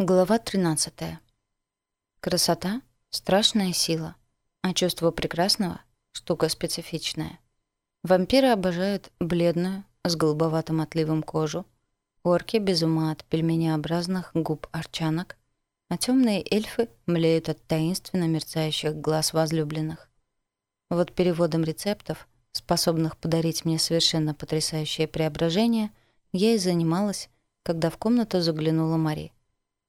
Глава 13. Красота — страшная сила, а чувство прекрасного — штука специфичная. Вампиры обожают бледную, с голубоватым отливом кожу, орки без ума от пельменеобразных губ арчанок, а темные эльфы млеют от таинственно мерцающих глаз возлюбленных. Вот переводом рецептов, способных подарить мне совершенно потрясающее преображение, я и занималась, когда в комнату заглянула Мария.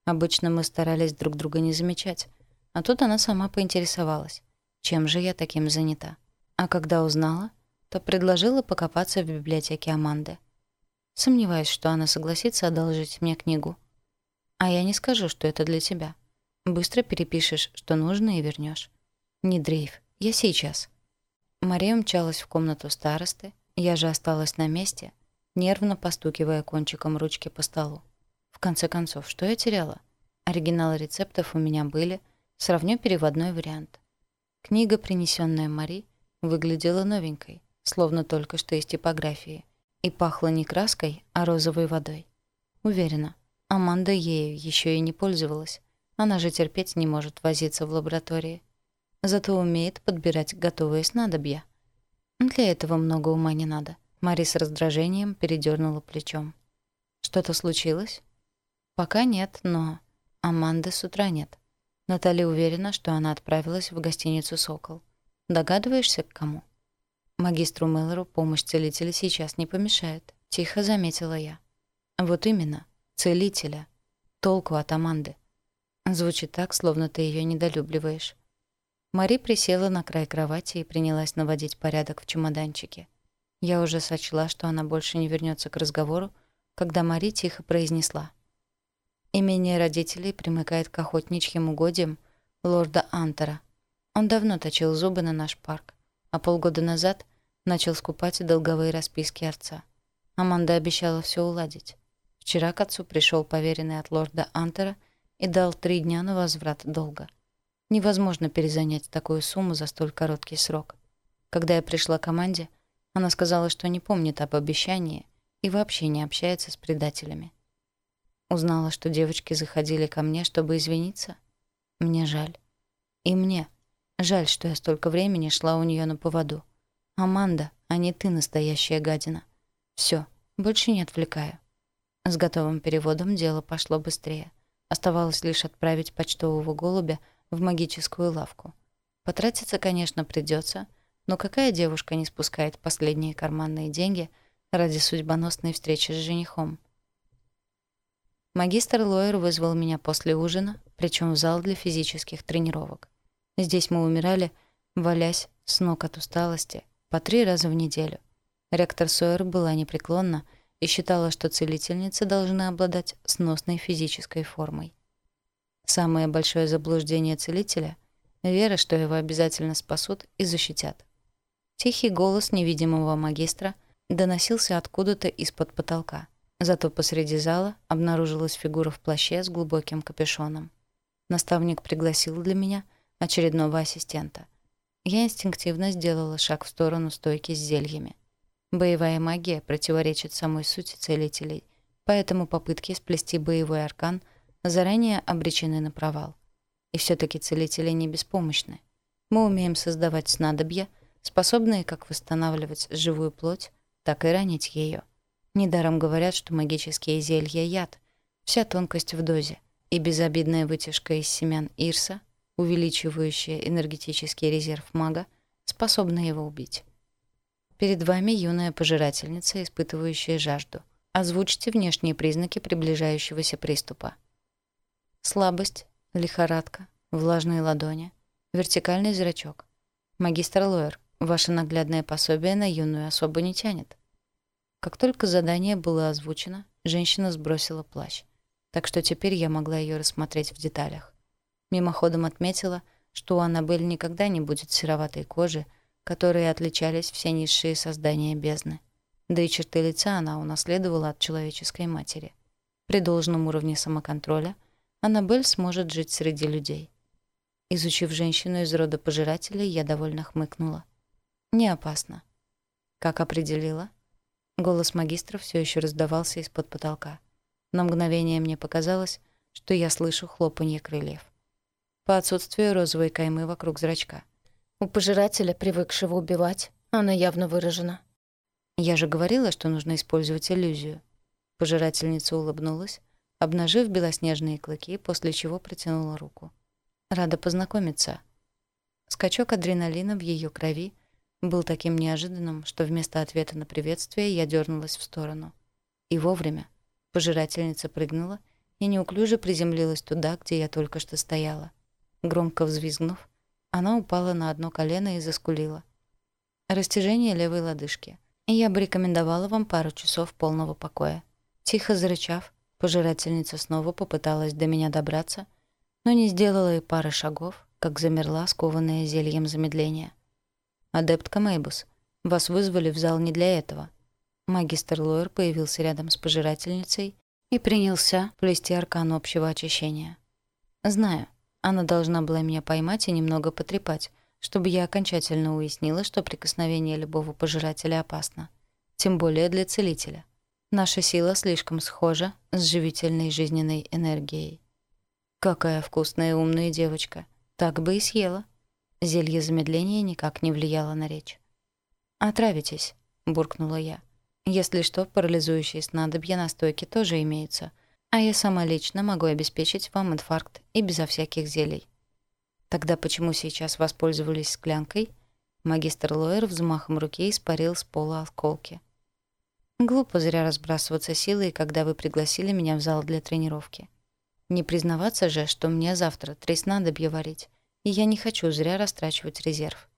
Обычно мы старались друг друга не замечать. А тут она сама поинтересовалась, чем же я таким занята. А когда узнала, то предложила покопаться в библиотеке Аманды. Сомневаюсь, что она согласится одолжить мне книгу. А я не скажу, что это для тебя. Быстро перепишешь, что нужно, и вернешь. Не дрейф, я сейчас. Мария умчалась в комнату старосты, я же осталась на месте, нервно постукивая кончиком ручки по столу. В конце концов, что я теряла? Оригиналы рецептов у меня были, сравню переводной вариант. Книга, принесенная Мари, выглядела новенькой, словно только что из типографии, и пахла не краской, а розовой водой. Уверена, Аманда ею еще и не пользовалась. Она же терпеть не может возиться в лаборатории. Зато умеет подбирать готовые снадобья. Для этого много ума не надо. Мари с раздражением передернула плечом. «Что-то случилось?» «Пока нет, но...» «Аманды с утра нет». Натали уверена, что она отправилась в гостиницу «Сокол». «Догадываешься, к кому?» «Магистру Мэллору помощь целителя сейчас не помешает», — тихо заметила я. «Вот именно, целителя. Толку от Аманды». Звучит так, словно ты ее недолюбливаешь. Мари присела на край кровати и принялась наводить порядок в чемоданчике. Я уже сочла, что она больше не вернется к разговору, когда Мари тихо произнесла — Имение родителей примыкает к охотничьим угодьям лорда Антера. Он давно точил зубы на наш парк, а полгода назад начал скупать долговые расписки отца. Аманда обещала все уладить. Вчера к отцу пришел поверенный от лорда Антера и дал три дня на возврат долга. Невозможно перезанять такую сумму за столь короткий срок. Когда я пришла к команде, она сказала, что не помнит об обещании и вообще не общается с предателями. Узнала, что девочки заходили ко мне, чтобы извиниться. Мне жаль. И мне. Жаль, что я столько времени шла у неё на поводу. Аманда, а не ты настоящая гадина. Все, больше не отвлекаю. С готовым переводом дело пошло быстрее. Оставалось лишь отправить почтового голубя в магическую лавку. Потратиться, конечно, придется, но какая девушка не спускает последние карманные деньги ради судьбоносной встречи с женихом? Магистр Лойер вызвал меня после ужина, причем в зал для физических тренировок. Здесь мы умирали, валясь с ног от усталости, по три раза в неделю. Ректор Сойер была непреклонна и считала, что целительницы должны обладать сносной физической формой. Самое большое заблуждение целителя — вера, что его обязательно спасут и защитят. Тихий голос невидимого магистра доносился откуда-то из-под потолка — Зато посреди зала обнаружилась фигура в плаще с глубоким капюшоном. Наставник пригласил для меня очередного ассистента. Я инстинктивно сделала шаг в сторону стойки с зельями. Боевая магия противоречит самой сути целителей, поэтому попытки сплести боевой аркан заранее обречены на провал. И все таки целители не беспомощны. Мы умеем создавать снадобья, способные как восстанавливать живую плоть, так и ранить ее. Недаром говорят, что магические зелья — яд. Вся тонкость в дозе. И безобидная вытяжка из семян ирса, увеличивающая энергетический резерв мага, способна его убить. Перед вами юная пожирательница, испытывающая жажду. Озвучьте внешние признаки приближающегося приступа. Слабость, лихорадка, влажные ладони, вертикальный зрачок. Магистр Лоер, ваше наглядное пособие на юную особо не тянет. Как только задание было озвучено, женщина сбросила плащ. Так что теперь я могла ее рассмотреть в деталях. Мимоходом отметила, что у Аннабель никогда не будет сероватой кожи, которые отличались все низшие создания бездны. Да и черты лица она унаследовала от человеческой матери. При должном уровне самоконтроля Аннабель сможет жить среди людей. Изучив женщину из рода пожирателей, я довольно хмыкнула. «Не опасно». «Как определила?» Голос магистра все еще раздавался из-под потолка. На мгновение мне показалось, что я слышу хлопанье крыльев. По отсутствию розовой каймы вокруг зрачка. У пожирателя, привыкшего убивать, она явно выражена. Я же говорила, что нужно использовать иллюзию. Пожирательница улыбнулась, обнажив белоснежные клыки, после чего протянула руку. Рада познакомиться. Скачок адреналина в ее крови был таким неожиданным, что вместо ответа на приветствие я дернулась в сторону. И вовремя. Пожирательница прыгнула и неуклюже приземлилась туда, где я только что стояла. Громко взвизгнув, она упала на одно колено и заскулила. Растяжение левой лодыжки. Я бы рекомендовала вам пару часов полного покоя. Тихо зарычав, пожирательница снова попыталась до меня добраться, но не сделала и пары шагов, как замерла скованная зельем замедления. «Адептка Мейбус, вас вызвали в зал не для этого». Магистр Лойер появился рядом с пожирательницей и принялся плести аркан общего очищения. «Знаю, она должна была меня поймать и немного потрепать, чтобы я окончательно уяснила, что прикосновение любого пожирателя опасно. Тем более для целителя. Наша сила слишком схожа с живительной жизненной энергией. Какая вкусная и умная девочка. Так бы и съела. Зелье замедления никак не влияло на речь. «Отравитесь», — буркнула я. «Если что, парализующие снадобья на стойке тоже имеются, а я сама лично могу обеспечить вам инфаркт и безо всяких зелий». «Тогда почему сейчас воспользовались склянкой?» Магистр Лоер взмахом руки испарил с пола осколки. «Глупо зря разбрасываться силой, когда вы пригласили меня в зал для тренировки. Не признаваться же, что мне завтра три снадобья варить, и я не хочу зря растрачивать резерв.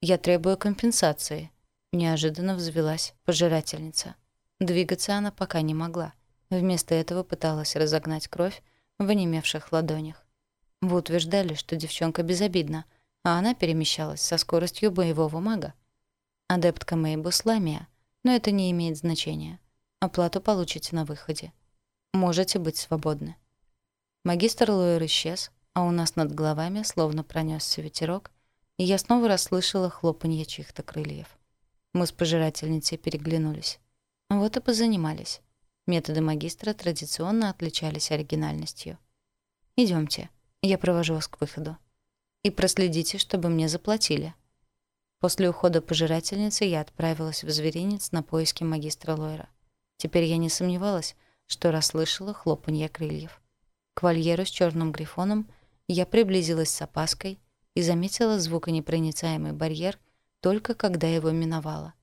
«Я требую компенсации», — неожиданно взвелась пожирательница. Двигаться она пока не могла. Вместо этого пыталась разогнать кровь в онемевших ладонях. Вы утверждали, что девчонка безобидна, а она перемещалась со скоростью боевого мага. Адептка Мейбус Сламия, но это не имеет значения. Оплату получите на выходе. Можете быть свободны. Магистр Луэр исчез, а у нас над головами словно пронесся ветерок, и я снова расслышала хлопанье чьих-то крыльев. Мы с пожирательницей переглянулись. Вот и позанимались. Методы магистра традиционно отличались оригинальностью. Идемте, я провожу вас к выходу. И проследите, чтобы мне заплатили». После ухода пожирательницы я отправилась в зверинец на поиски магистра Лойра. Теперь я не сомневалась, что расслышала хлопанье крыльев. К вольеру с черным грифоном — я приблизилась с опаской и заметила звуконепроницаемый барьер только когда его миновала.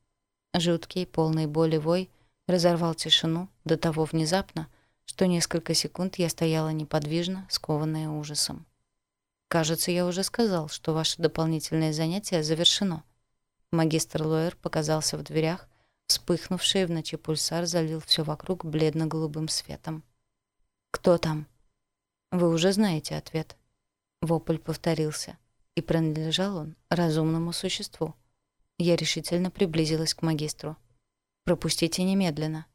Жуткий, полный боли вой разорвал тишину до того внезапно, что несколько секунд я стояла неподвижно, скованная ужасом. «Кажется, я уже сказал, что ваше дополнительное занятие завершено». Магистр Лоэр показался в дверях, вспыхнувший в ночи пульсар залил все вокруг бледно-голубым светом. «Кто там?» «Вы уже знаете ответ», Вопль повторился. И принадлежал он разумному существу. Я решительно приблизилась к магистру. «Пропустите немедленно».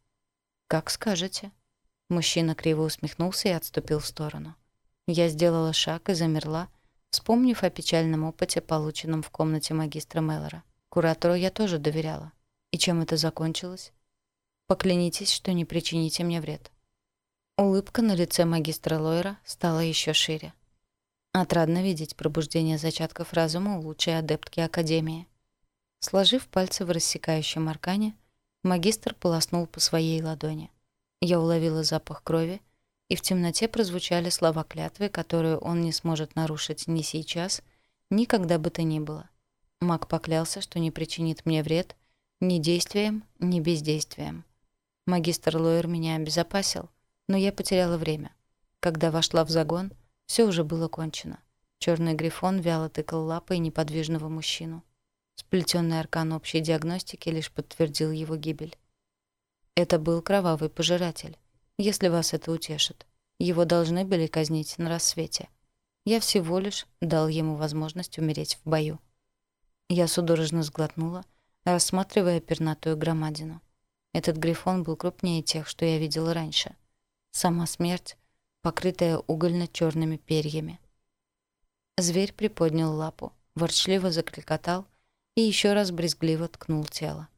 «Как скажете». Мужчина криво усмехнулся и отступил в сторону. Я сделала шаг и замерла, вспомнив о печальном опыте, полученном в комнате магистра Меллора. Куратору я тоже доверяла. И чем это закончилось? Поклянитесь, что не причините мне вред. Улыбка на лице магистра Лойра стала еще шире. Отрадно видеть пробуждение зачатков разума у лучшей адептки Академии. Сложив пальцы в рассекающем аркане, магистр полоснул по своей ладони. Я уловила запах крови, и в темноте прозвучали слова клятвы, которую он не сможет нарушить ни сейчас, ни когда бы то ни было. Маг поклялся, что не причинит мне вред ни действием, ни бездействием. Магистр Лойер меня обезопасил, но я потеряла время. Когда вошла в загон, все уже было кончено. Черный грифон вяло тыкал лапой неподвижного мужчину. Сплетенный аркан общей диагностики лишь подтвердил его гибель. Это был кровавый пожиратель. Если вас это утешит. Его должны были казнить на рассвете. Я всего лишь дал ему возможность умереть в бою. Я судорожно сглотнула, рассматривая пернатую громадину. Этот грифон был крупнее тех, что я видела раньше. Сама смерть покрытая угольно-черными перьями. Зверь приподнял лапу, ворчливо закликотал и еще раз брезгливо ткнул тело.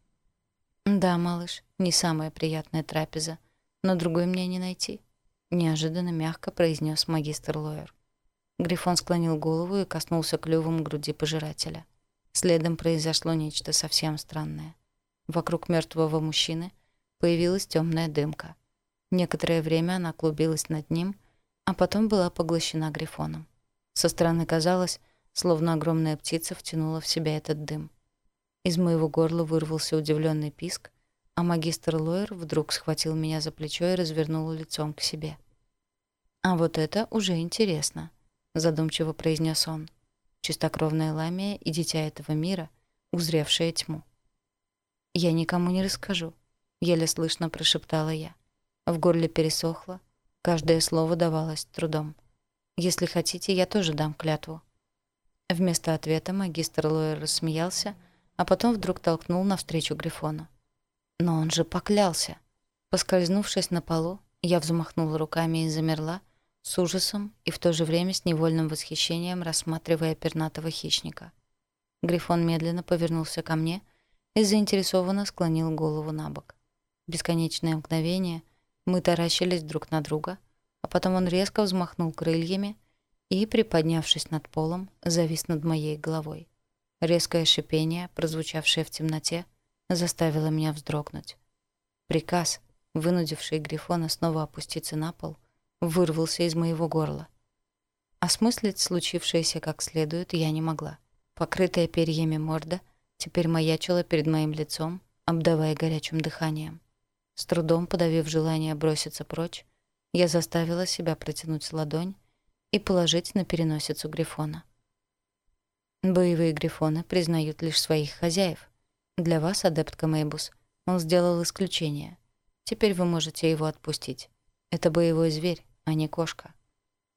«Да, малыш, не самая приятная трапеза, но другой мне не найти», — неожиданно мягко произнес магистр Лоер. Грифон склонил голову и коснулся клювом груди пожирателя. Следом произошло нечто совсем странное. Вокруг мертвого мужчины появилась темная дымка. Некоторое время она клубилась над ним, а потом была поглощена грифоном. Со стороны казалось, словно огромная птица втянула в себя этот дым. Из моего горла вырвался удивленный писк, а магистр Лойер вдруг схватил меня за плечо и развернул лицом к себе. «А вот это уже интересно», — задумчиво произнес он. «Чистокровная ламия и дитя этого мира, узревшая тьму». «Я никому не расскажу», — еле слышно прошептала я. А в горле пересохло. Каждое слово давалось трудом. «Если хотите, я тоже дам клятву». Вместо ответа магистр Лойер рассмеялся, а потом вдруг толкнул навстречу Грифону. «Но он же поклялся!» Поскользнувшись на полу, я взмахнула руками и замерла, с ужасом и в то же время с невольным восхищением рассматривая пернатого хищника. Грифон медленно повернулся ко мне и заинтересованно склонил голову на бок. Бесконечное мгновение, мы таращились друг на друга, а потом он резко взмахнул крыльями и, приподнявшись над полом, завис над моей головой. Резкое шипение, прозвучавшее в темноте, заставило меня вздрогнуть. Приказ, вынудивший Грифона снова опуститься на пол, вырвался из моего горла. Осмыслить случившееся как следует я не могла. Покрытая перьями морда теперь маячила перед моим лицом, обдавая горячим дыханием. С трудом подавив желание броситься прочь, я заставила себя протянуть ладонь и положить на переносицу грифона. Боевые грифоны признают лишь своих хозяев. Для вас, адептка Мейбус, он сделал исключение. Теперь вы можете его отпустить. Это боевой зверь, а не кошка.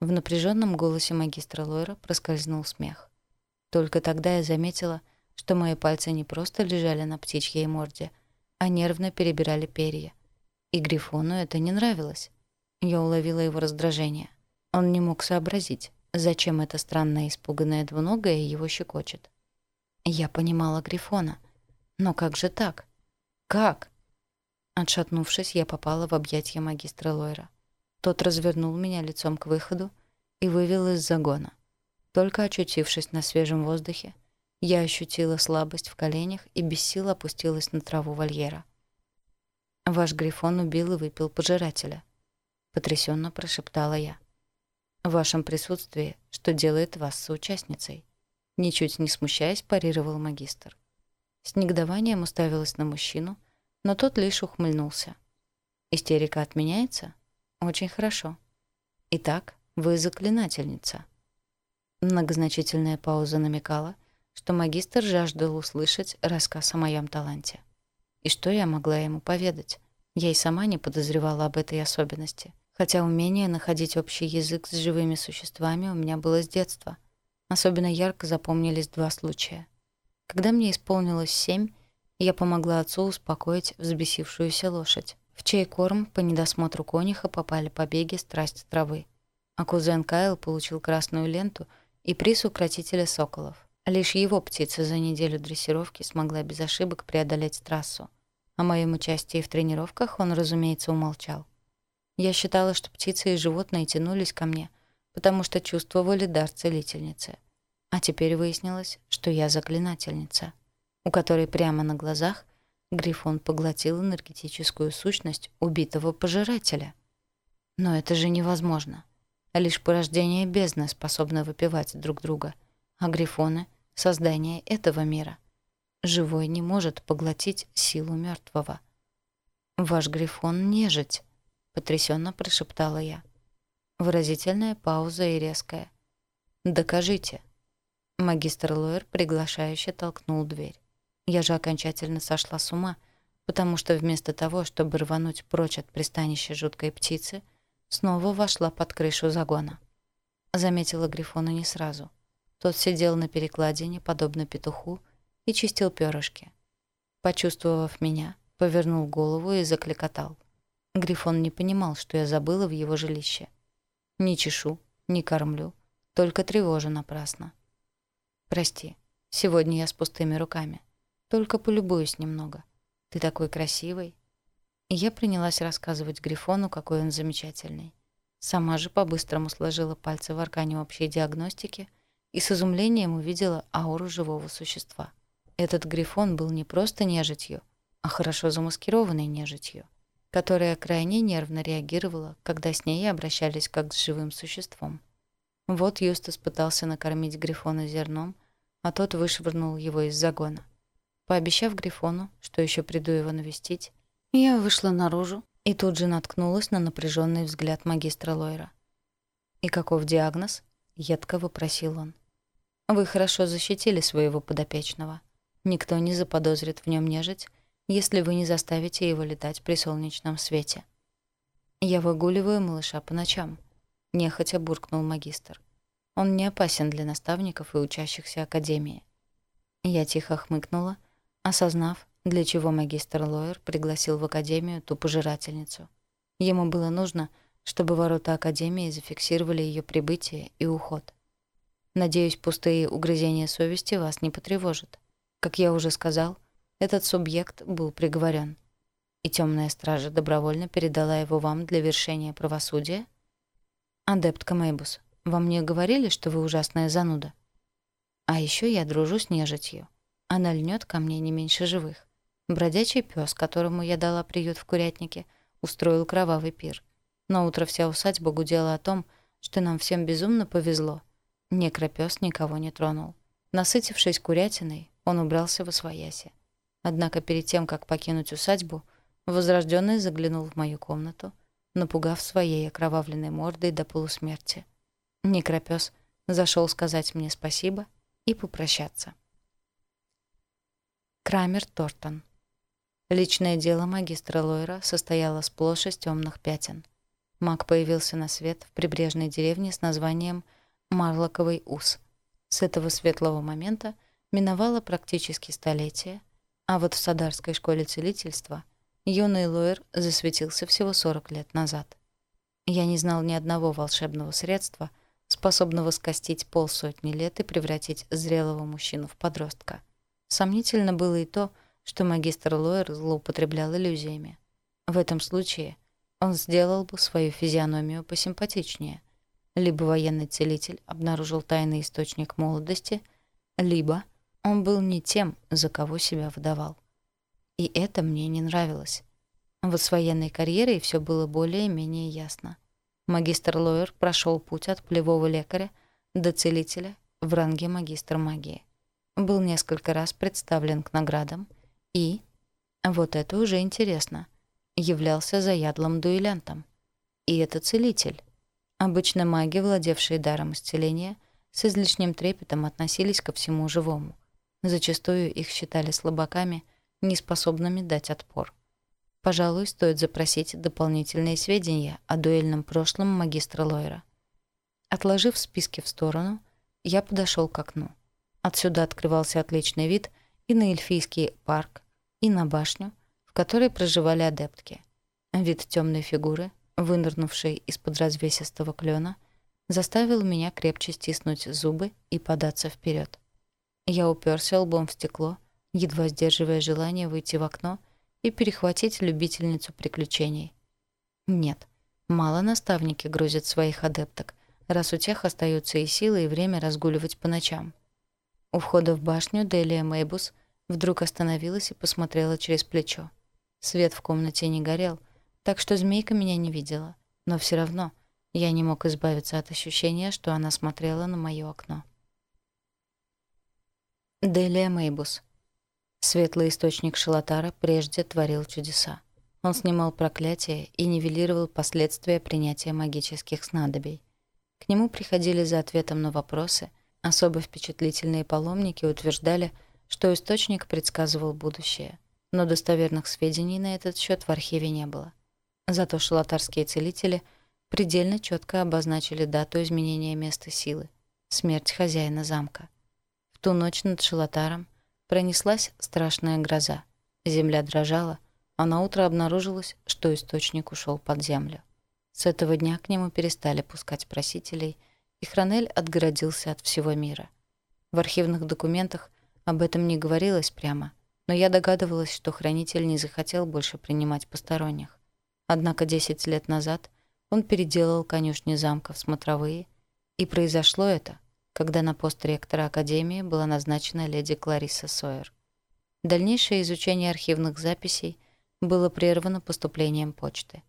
В напряженном голосе магистра Лойра проскользнул смех. Только тогда я заметила, что мои пальцы не просто лежали на птичьей морде — а нервно перебирали перья. И Грифону это не нравилось. Я уловила его раздражение. Он не мог сообразить, зачем эта странная испуганная двуногая его щекочет. Я понимала Грифона. Но как же так? Как? Отшатнувшись, я попала в объятия магистра Лойра. Тот развернул меня лицом к выходу и вывел из загона. Только очутившись на свежем воздухе, я ощутила слабость в коленях и без сил опустилась на траву вольера. «Ваш грифон убил и выпил пожирателя», — потрясенно прошептала я. «В вашем присутствии, что делает вас соучастницей?» Ничуть не смущаясь, парировал магистр. С негодованием уставилась на мужчину, но тот лишь ухмыльнулся. «Истерика отменяется? Очень хорошо. Итак, вы заклинательница». Многозначительная пауза намекала, что магистр жаждал услышать рассказ о моем таланте. И что я могла ему поведать? Я и сама не подозревала об этой особенности, хотя умение находить общий язык с живыми существами у меня было с детства. Особенно ярко запомнились два случая. Когда мне исполнилось семь, я помогла отцу успокоить взбесившуюся лошадь, в чей корм по недосмотру кониха попали побеги страсть травы. А кузен Кайл получил красную ленту и приз укротителя соколов. А лишь его птица за неделю дрессировки смогла без ошибок преодолеть трассу. О моем участии в тренировках он, разумеется, умолчал. Я считала, что птицы и животные тянулись ко мне, потому что чувствовали дар целительницы. А теперь выяснилось, что я заклинательница, у которой прямо на глазах Грифон поглотил энергетическую сущность убитого пожирателя. Но это же невозможно. Лишь порождение бездны способны выпивать друг друга, а грифоны создание этого мира. Живой не может поглотить силу мертвого. «Ваш Грифон — нежить», — потрясенно прошептала я. Выразительная пауза и резкая. «Докажите». Магистр Лойер приглашающе толкнул дверь. Я же окончательно сошла с ума, потому что вместо того, чтобы рвануть прочь от пристанища жуткой птицы, снова вошла под крышу загона. Заметила Грифона не сразу — тот сидел на перекладине, подобно петуху, и чистил перышки. Почувствовав меня, повернул голову и закликотал. Грифон не понимал, что я забыла в его жилище. Не чешу, не кормлю, только тревожу напрасно. Прости, сегодня я с пустыми руками. Только полюбуюсь немного. Ты такой красивый. И я принялась рассказывать Грифону, какой он замечательный. Сама же по-быстрому сложила пальцы в аркане общей диагностики — и с изумлением увидела ауру живого существа. Этот грифон был не просто нежитью, а хорошо замаскированной нежитью, которая крайне нервно реагировала, когда с ней обращались как с живым существом. Вот Юстас пытался накормить грифона зерном, а тот вышвырнул его из загона. Пообещав грифону, что еще приду его навестить, я вышла наружу и тут же наткнулась на напряженный взгляд магистра Лойра. «И каков диагноз?» — едко вопросил он. Вы хорошо защитили своего подопечного. Никто не заподозрит в нем нежить, если вы не заставите его летать при солнечном свете. Я выгуливаю малыша по ночам, нехотя буркнул магистр. Он не опасен для наставников и учащихся академии. Я тихо хмыкнула, осознав, для чего магистр Лоер пригласил в академию ту пожирательницу. Ему было нужно, чтобы ворота академии зафиксировали ее прибытие и уход. Надеюсь, пустые угрызения совести вас не потревожат. Как я уже сказал, этот субъект был приговорен. И темная стража добровольно передала его вам для вершения правосудия? Адептка Мейбус, вам не говорили, что вы ужасная зануда? А еще я дружу с нежитью. Она льнет ко мне не меньше живых. Бродячий пес, которому я дала приют в курятнике, устроил кровавый пир. На утро вся усадьба гудела о том, что нам всем безумно повезло — Некропёс никого не тронул. Насытившись курятиной, он убрался во свояси. Однако перед тем, как покинуть усадьбу, возрожденный заглянул в мою комнату, напугав своей окровавленной мордой до полусмерти. Некропёс зашел сказать мне спасибо и попрощаться. Крамер Тортон Личное дело магистра Лойра состояло сплошь из темных пятен. Маг появился на свет в прибрежной деревне с названием «Лойра» Марлоковый ус. С этого светлого момента миновало практически столетие, а вот в Садарской школе целительства юный лоер засветился всего 40 лет назад. Я не знал ни одного волшебного средства, способного скостить полсотни лет и превратить зрелого мужчину в подростка. Сомнительно было и то, что магистр лоер злоупотреблял иллюзиями. В этом случае он сделал бы свою физиономию посимпатичнее, либо военный целитель обнаружил тайный источник молодости, либо он был не тем, за кого себя выдавал. И это мне не нравилось. Вот с военной карьерой все было более-менее ясно. Магистр лоер прошел путь от плевого лекаря до целителя в ранге магистра магии. Был несколько раз представлен к наградам и... Вот это уже интересно. Являлся заядлым дуэлянтом. И это целитель. Обычно маги, владевшие даром исцеления, с излишним трепетом относились ко всему живому. Зачастую их считали слабаками, неспособными дать отпор. Пожалуй, стоит запросить дополнительные сведения о дуэльном прошлом магистра Лойра. Отложив списки в сторону, я подошел к окну. Отсюда открывался отличный вид и на эльфийский парк, и на башню, в которой проживали адептки. Вид темной фигуры — вынырнувший из-под развесистого клена, заставил меня крепче стиснуть зубы и податься вперед. Я уперся лбом в стекло, едва сдерживая желание выйти в окно и перехватить любительницу приключений. Нет, мало наставники грузят своих адепток, раз у тех остаются и силы, и время разгуливать по ночам. У входа в башню Делия Мейбус вдруг остановилась и посмотрела через плечо. Свет в комнате не горел — так что змейка меня не видела. Но все равно я не мог избавиться от ощущения, что она смотрела на мое окно. Делия Мейбус. Светлый источник Шалатара прежде творил чудеса. Он снимал проклятие и нивелировал последствия принятия магических снадобий. К нему приходили за ответом на вопросы, особо впечатлительные паломники утверждали, что источник предсказывал будущее, но достоверных сведений на этот счет в архиве не было. Зато шалатарские целители предельно четко обозначили дату изменения места силы — смерть хозяина замка. В ту ночь над шалатаром пронеслась страшная гроза. Земля дрожала, а на утро обнаружилось, что источник ушел под землю. С этого дня к нему перестали пускать просителей, и Хранель отгородился от всего мира. В архивных документах об этом не говорилось прямо, но я догадывалась, что хранитель не захотел больше принимать посторонних. Однако 10 лет назад он переделал конюшни замка в смотровые, и произошло это, когда на пост ректора Академии была назначена леди Клариса Сойер. Дальнейшее изучение архивных записей было прервано поступлением почты.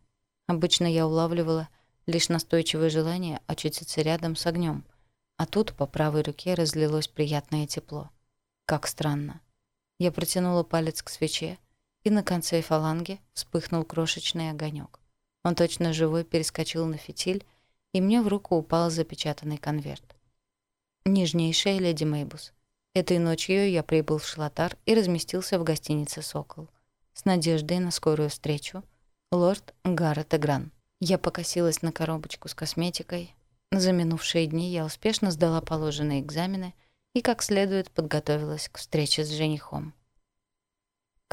Обычно я улавливала лишь настойчивое желание очутиться рядом с огнем, а тут по правой руке разлилось приятное тепло. Как странно. Я протянула палец к свече, и на конце фаланги вспыхнул крошечный огонек. Он точно живой перескочил на фитиль, и мне в руку упал запечатанный конверт. «Нежнейшая леди Мейбус, этой ночью я прибыл в Шлатар и разместился в гостинице «Сокол». С надеждой на скорую встречу, лорд Гаррет Эгран. Я покосилась на коробочку с косметикой. За минувшие дни я успешно сдала положенные экзамены и как следует подготовилась к встрече с женихом.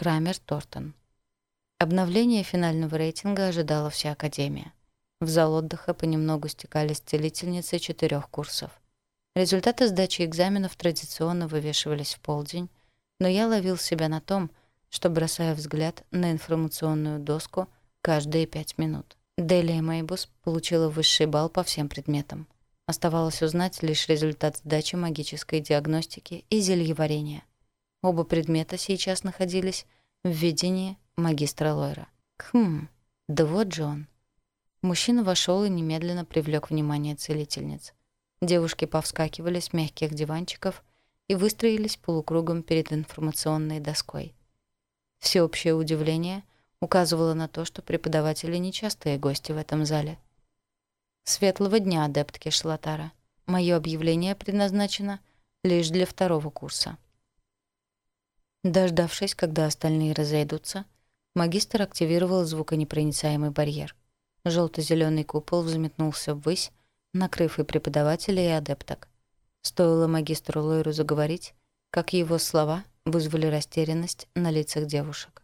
Крамер Тортон. Обновление финального рейтинга ожидала вся Академия. В зал отдыха понемногу стекались целительницы четырех курсов. Результаты сдачи экзаменов традиционно вывешивались в полдень, но я ловил себя на том, что бросаю взгляд на информационную доску каждые пять минут. Делия Мейбус получила высший балл по всем предметам. Оставалось узнать лишь результат сдачи магической диагностики и зельеварения. Оба предмета сейчас находились в видении магистра Лойра. Хм, да вот же он. Мужчина вошел и немедленно привлек внимание целительниц. Девушки повскакивали с мягких диванчиков и выстроились полукругом перед информационной доской. Всеобщее удивление указывало на то, что преподаватели — нечастые гости в этом зале. «Светлого дня, адептки Шалатара. Мое объявление предназначено лишь для второго курса». Дождавшись, когда остальные разойдутся, магистр активировал звуконепроницаемый барьер. Желто-зеленый купол взметнулся ввысь, накрыв и преподавателя, и адепток. Стоило магистру Лойру заговорить, как его слова вызвали растерянность на лицах девушек.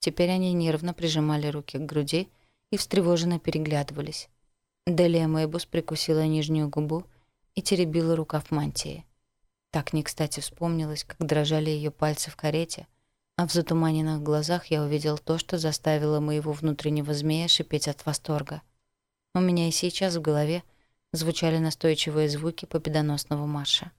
Теперь они нервно прижимали руки к груди и встревоженно переглядывались. Делия Мэйбус прикусила нижнюю губу и теребила рукав мантии. Так не кстати вспомнилось, как дрожали ее пальцы в карете, а в затуманенных глазах я увидел то, что заставило моего внутреннего змея шипеть от восторга. У меня и сейчас в голове звучали настойчивые звуки победоносного марша.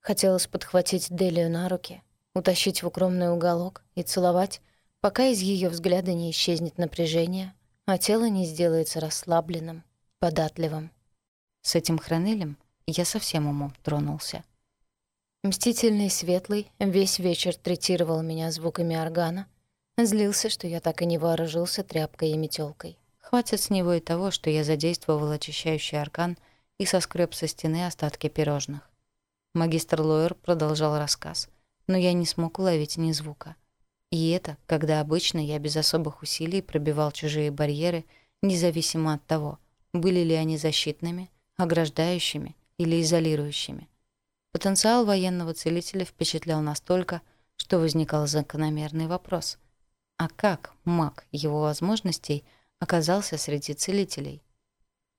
Хотелось подхватить Делию на руки, утащить в укромный уголок и целовать, пока из ее взгляда не исчезнет напряжение, а тело не сделается расслабленным, податливым. С этим хранелем я совсем умом тронулся. Мстительный Светлый весь вечер третировал меня звуками органа, злился, что я так и не вооружился тряпкой и метелкой. Хватит с него и того, что я задействовал очищающий аркан и соскреб со стены остатки пирожных. Магистр Лойер продолжал рассказ, но я не смог уловить ни звука. И это, когда обычно я без особых усилий пробивал чужие барьеры, независимо от того, были ли они защитными, ограждающими или изолирующими. Потенциал военного целителя впечатлял настолько, что возникал закономерный вопрос. А как маг его возможностей оказался среди целителей?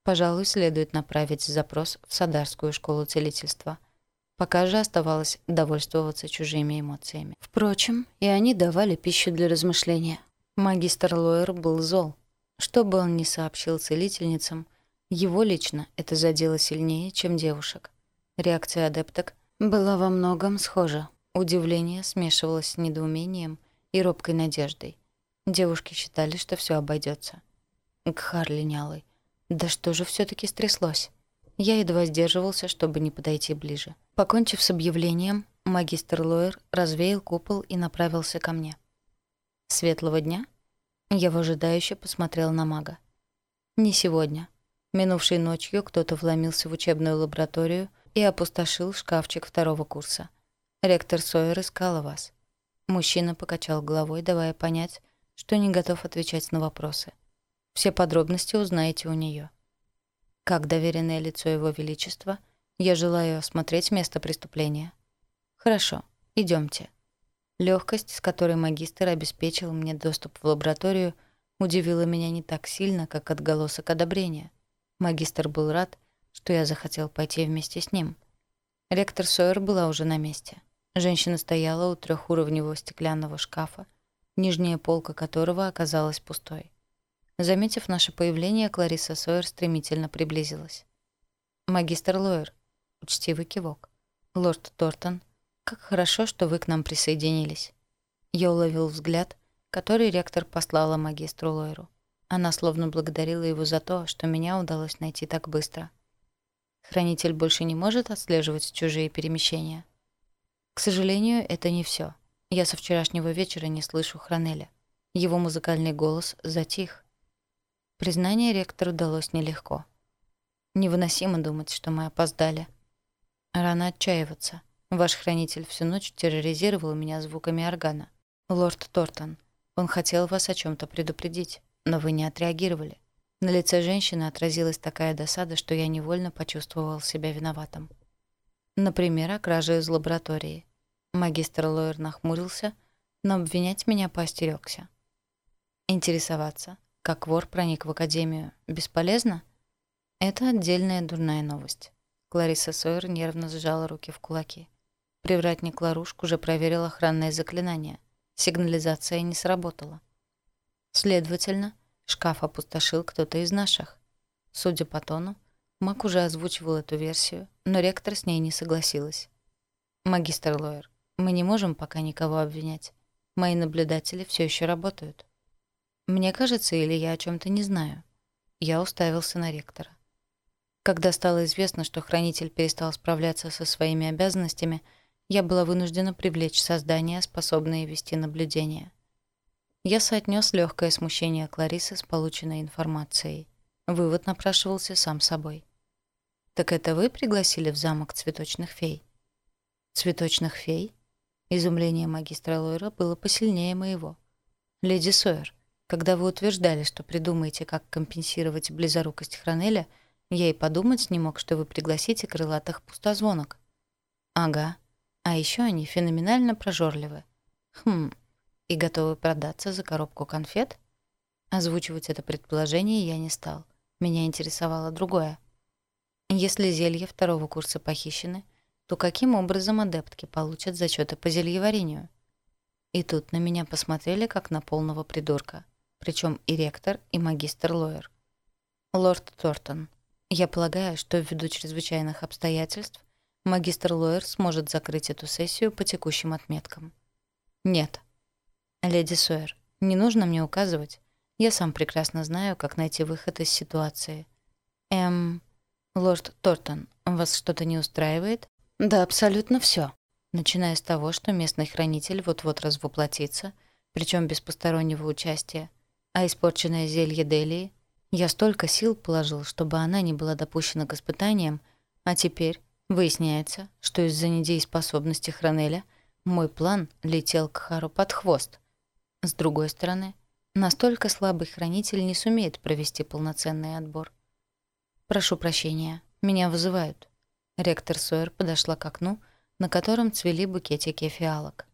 Пожалуй, следует направить запрос в Садарскую школу целительства. Пока же оставалось довольствоваться чужими эмоциями. Впрочем, и они давали пищу для размышления. Магистр Лойер был зол. Что бы он ни сообщил целительницам, его лично это задело сильнее, чем девушек. Реакция адепток была во многом схожа. Удивление смешивалось с недоумением и робкой надеждой. Девушки считали, что все обойдется. Гхар линялый. Да что же все таки стряслось? Я едва сдерживался, чтобы не подойти ближе. Покончив с объявлением, магистр Лоер развеял купол и направился ко мне. «Светлого дня?» Я выжидающе посмотрел на мага. «Не сегодня. Минувшей ночью кто-то вломился в учебную лабораторию — и опустошил шкафчик второго курса. Ректор Сойер искала вас. Мужчина покачал головой, давая понять, что не готов отвечать на вопросы. Все подробности узнаете у нее. Как доверенное лицо Его Величества, я желаю осмотреть место преступления. Хорошо, идемте. Лёгкость, с которой магистр обеспечил мне доступ в лабораторию, удивила меня не так сильно, как отголосок одобрения. Магистр был рад, что я захотел пойти вместе с ним. Ректор Сойер была уже на месте. Женщина стояла у трехуровневого стеклянного шкафа, нижняя полка которого оказалась пустой. Заметив наше появление, Клариса Сойер стремительно приблизилась. «Магистр Лойер», — учтивый кивок. «Лорд Тортон, как хорошо, что вы к нам присоединились». Я уловил взгляд, который ректор послала магистру Лойеру. Она словно благодарила его за то, что меня удалось найти так быстро. Хранитель больше не может отслеживать чужие перемещения. К сожалению, это не все. Я со вчерашнего вечера не слышу Хранеля. Его музыкальный голос затих. Признание ректору далось нелегко. Невыносимо думать, что мы опоздали. Рано отчаиваться. Ваш хранитель всю ночь терроризировал меня звуками органа. Лорд Тортон, он хотел вас о чем то предупредить, но вы не отреагировали. На лице женщины отразилась такая досада, что я невольно почувствовал себя виноватым. Например, о краже из лаборатории. Магистр Лойер нахмурился, но обвинять меня поостерёгся. Интересоваться, как вор проник в академию, бесполезно? Это отдельная дурная новость. Клариса Сойер нервно сжала руки в кулаки. Привратник Ларушк уже проверил охранное заклинание. Сигнализация не сработала. Следовательно, Шкаф опустошил кто-то из наших. Судя по тону, Мак уже озвучивал эту версию, но ректор с ней не согласилась. «Магистр Лоер, мы не можем пока никого обвинять. Мои наблюдатели все еще работают. Мне кажется, или я о чем то не знаю». Я уставился на ректора. Когда стало известно, что хранитель перестал справляться со своими обязанностями, я была вынуждена привлечь создания, способные вести наблюдения. — я соотнес легкое смущение Кларисы с полученной информацией. Вывод напрашивался сам собой. «Так это вы пригласили в замок цветочных фей?» «Цветочных фей?» Изумление магистра Лойра было посильнее моего. «Леди Сойер, когда вы утверждали, что придумаете, как компенсировать близорукость Хранеля, я и подумать не мог, что вы пригласите крылатых пустозвонок». «Ага. А еще они феноменально прожорливы. Хм, и готовы продаться за коробку конфет? Озвучивать это предположение я не стал. Меня интересовало другое. Если зелья второго курса похищены, то каким образом адептки получат зачеты по зельеварению? И тут на меня посмотрели, как на полного придурка. Причем и ректор, и магистр-лоер. Лорд Тортон, я полагаю, что ввиду чрезвычайных обстоятельств магистр-лоер сможет закрыть эту сессию по текущим отметкам. Нет, «Леди Суэр, не нужно мне указывать. Я сам прекрасно знаю, как найти выход из ситуации». «Эм... Лорд Тортон, вас что-то не устраивает?» «Да абсолютно все. Начиная с того, что местный хранитель вот-вот развоплотится, причем без постороннего участия, а испорченное зелье Делии, я столько сил положил, чтобы она не была допущена к испытаниям, а теперь выясняется, что из-за недееспособности Хранеля мой план летел к Хару под хвост — с другой стороны, настолько слабый хранитель не сумеет провести полноценный отбор. «Прошу прощения, меня вызывают». Ректор Сойер подошла к окну, на котором цвели букетики фиалок.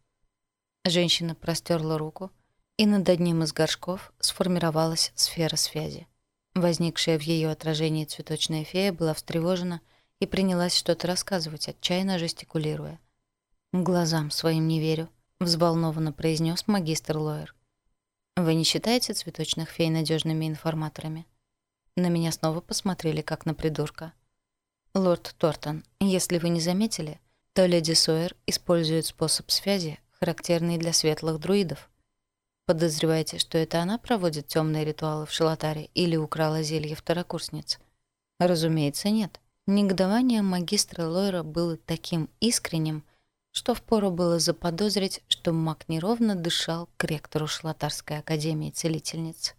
Женщина простерла руку, и над одним из горшков сформировалась сфера связи. Возникшая в ее отражении цветочная фея была встревожена и принялась что-то рассказывать, отчаянно жестикулируя. «Глазам своим не верю», взволнованно произнес магистр Лоер. Вы не считаете цветочных фей надежными информаторами? На меня снова посмотрели как на придурка. Лорд Тортон, если вы не заметили, то леди Сойер использует способ связи, характерный для светлых друидов. Подозреваете, что это она проводит темные ритуалы в Шелотаре или украла зелье второкурсниц? Разумеется, нет. Негодование магистра Лойра было таким искренним, что впору было заподозрить, что маг неровно дышал к ректору Шлатарской академии целительниц.